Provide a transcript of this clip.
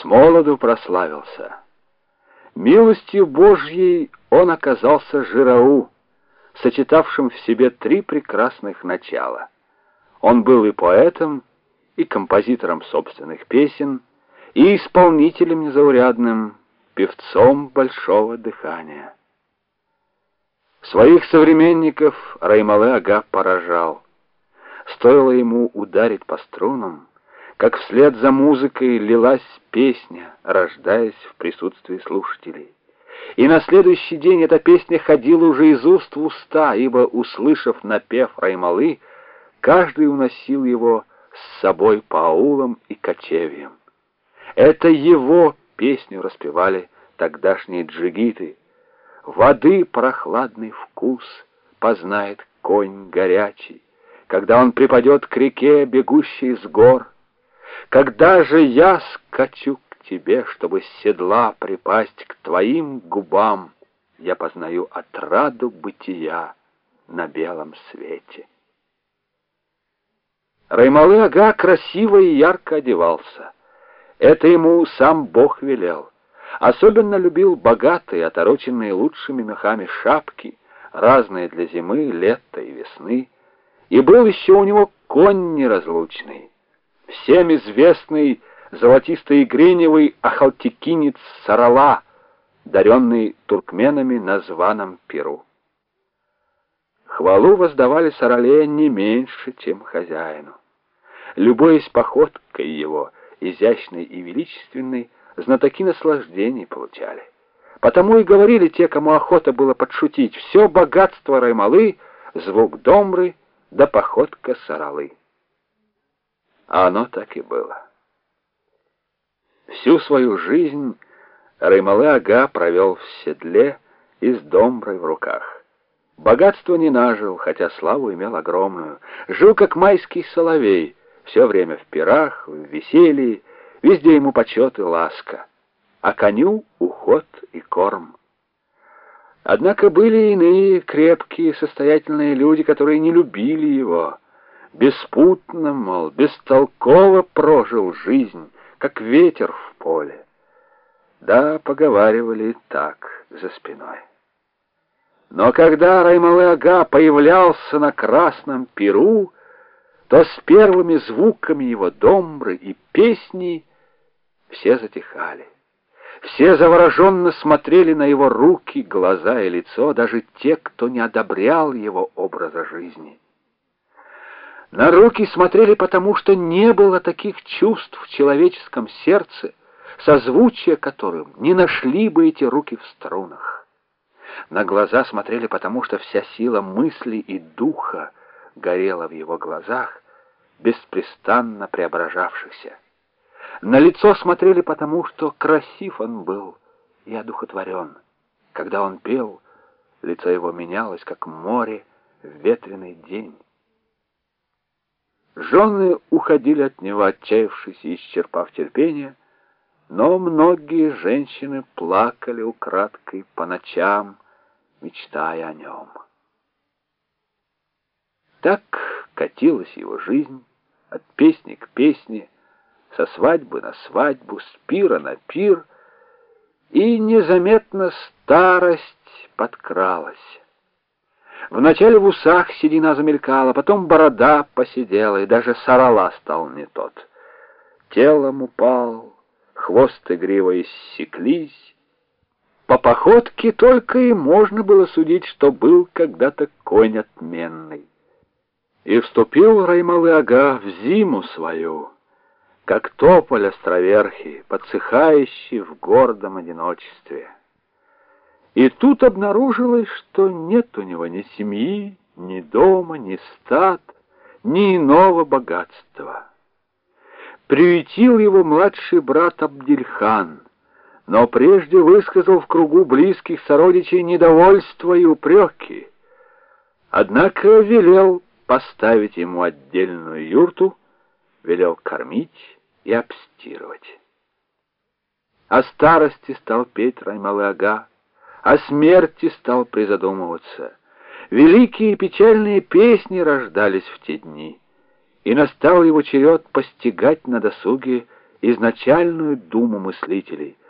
с молоду прославился. Милостью Божьей он оказался жирау, сочетавшим в себе три прекрасных начала. Он был и поэтом, и композитором собственных песен, и исполнителем незаурядным, певцом большого дыхания. Своих современников Раймалы Ага поражал. Стоило ему ударить по струнам, как вслед за музыкой лилась песня, рождаясь в присутствии слушателей. И на следующий день эта песня ходила уже из уст в уста, ибо, услышав напев Раймалы, каждый уносил его с собой по аулам и кочевьям. Это его песню распевали тогдашние джигиты. Воды прохладный вкус познает конь горячий, когда он припадет к реке, бегущей с гор. Когда же я скачу к тебе, чтобы с седла припасть к твоим губам, я познаю отраду бытия на белом свете. Раймалы Ага красиво и ярко одевался. Это ему сам Бог велел. Особенно любил богатые, отороченные лучшими мехами шапки, разные для зимы, лета и весны. И был еще у него конь неразлучный, всем известный золотистый гриневый ахалтекинец Сарала, даренный туркменами на званом Перу. Хвалу воздавали Сарале не меньше, чем хозяину. Любуясь походкой его, изящной и величественной, знатоки наслаждений получали. Потому и говорили те, кому охота было подшутить, все богатство Раймалы, звук домры да походка Саралы. А оно так и было. Всю свою жизнь Раймалы Ага провел в седле и с домброй в руках. Богатство не нажил, хотя славу имел огромную. Жил, как майский соловей, все время в пирах, в веселье, Везде ему почет и ласка, а коню уход и корм. Однако были иные крепкие, состоятельные люди, которые не любили его. Беспутно, мол, бестолково прожил жизнь, как ветер в поле. Да, поговаривали так за спиной. Но когда Раймалы-ага появлялся на красном перу, то с первыми звуками его домбры и песни все затихали. Все завороженно смотрели на его руки, глаза и лицо, даже те, кто не одобрял его образа жизни. На руки смотрели потому, что не было таких чувств в человеческом сердце, созвучия которым не нашли бы эти руки в струнах. На глаза смотрели потому, что вся сила мысли и духа горела в его глазах, беспрестанно преображавшихся. На лицо смотрели потому, что красив он был и одухотворен. Когда он пел, лицо его менялось, как море в ветреный день. Жены уходили от него, отчаявшись и исчерпав терпение, но многие женщины плакали украдкой по ночам, мечтая о нем. Так катилась его жизнь от песни к песне, со свадьбы на свадьбу, с пира на пир, и незаметно старость подкралась. Вначале в усах седина замелькала, потом борода посидела, и даже сарала стал не тот. Телом упал, хвост и грива иссеклись. По походке только и можно было судить, что был когда-то конь отменный. И вступил Раймалы-ага в зиму свою — как тополь островерхий, подсыхающий в гордом одиночестве. И тут обнаружилось, что нет у него ни семьи, ни дома, ни стад, ни иного богатства. Приютил его младший брат Абдильхан, но прежде высказал в кругу близких сородичей недовольство и упреки. Однако велел поставить ему отдельную юрту, велел кормить, и обстирывать. О старости стал петь Раймалы-ага, о смерти стал призадумываться. Великие печальные песни рождались в те дни, и настал его черед постигать на досуге изначальную думу мыслителей —